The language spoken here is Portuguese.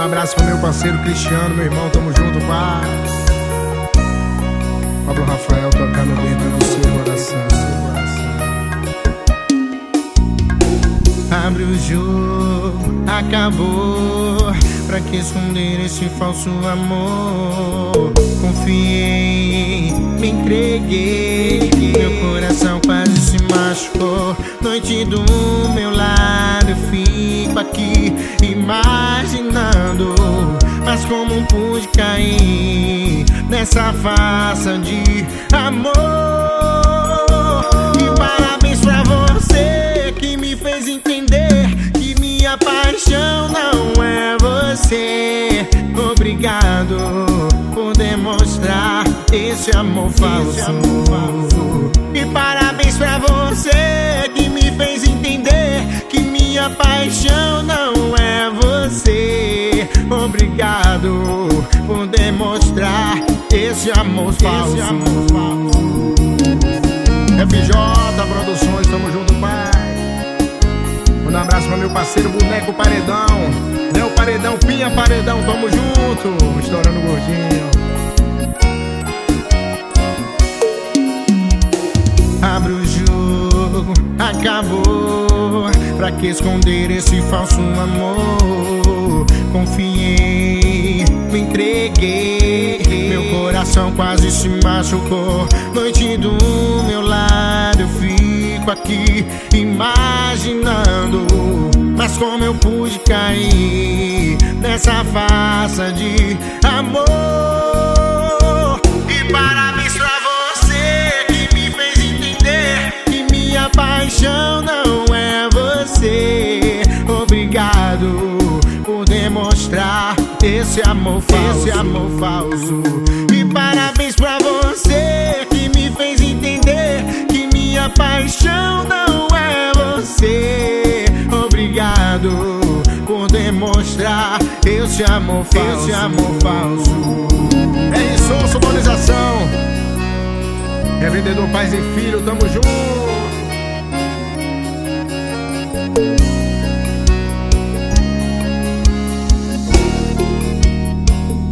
Um abraço pro meu parceiro Cristiano, meu irmão, tamo junto, pai. Pablo Rafael tocando dentro do seu coração. Abre o jogo, acabou. Pra que esconder esse falso amor? Confiei, me entreguei. Noite do meu lado, eu fico aqui imaginando. Mas como pude cair nessa farsa de amor? E parabéns pra você que me fez entender que minha paixão não é você. Obrigado por demonstrar esse amor falso. E parabéns pra você minha paixão não é você. Obrigado por demonstrar esse amor falso. FJ Produções, tamo junto, pai. Um abraço pra meu parceiro Boneco Paredão. Neo Paredão, Pinha Paredão, tamo junto. Estourando gordinho. Abre o jogo, acabou. Pra que esconder esse falso amor? Confiei, me entreguei. Meu coração quase se machucou. Noite do meu lado, eu fico aqui imaginando. Mas como eu pude cair nessa farsa de amor? Esse amor falso, esse amor falso. E parabéns pra você que me fez entender que minha paixão não é você. Obrigado por demonstrar esse amor falso, esse amor falso. É isso, sonorização. Revendedor Pais e Filho, tamo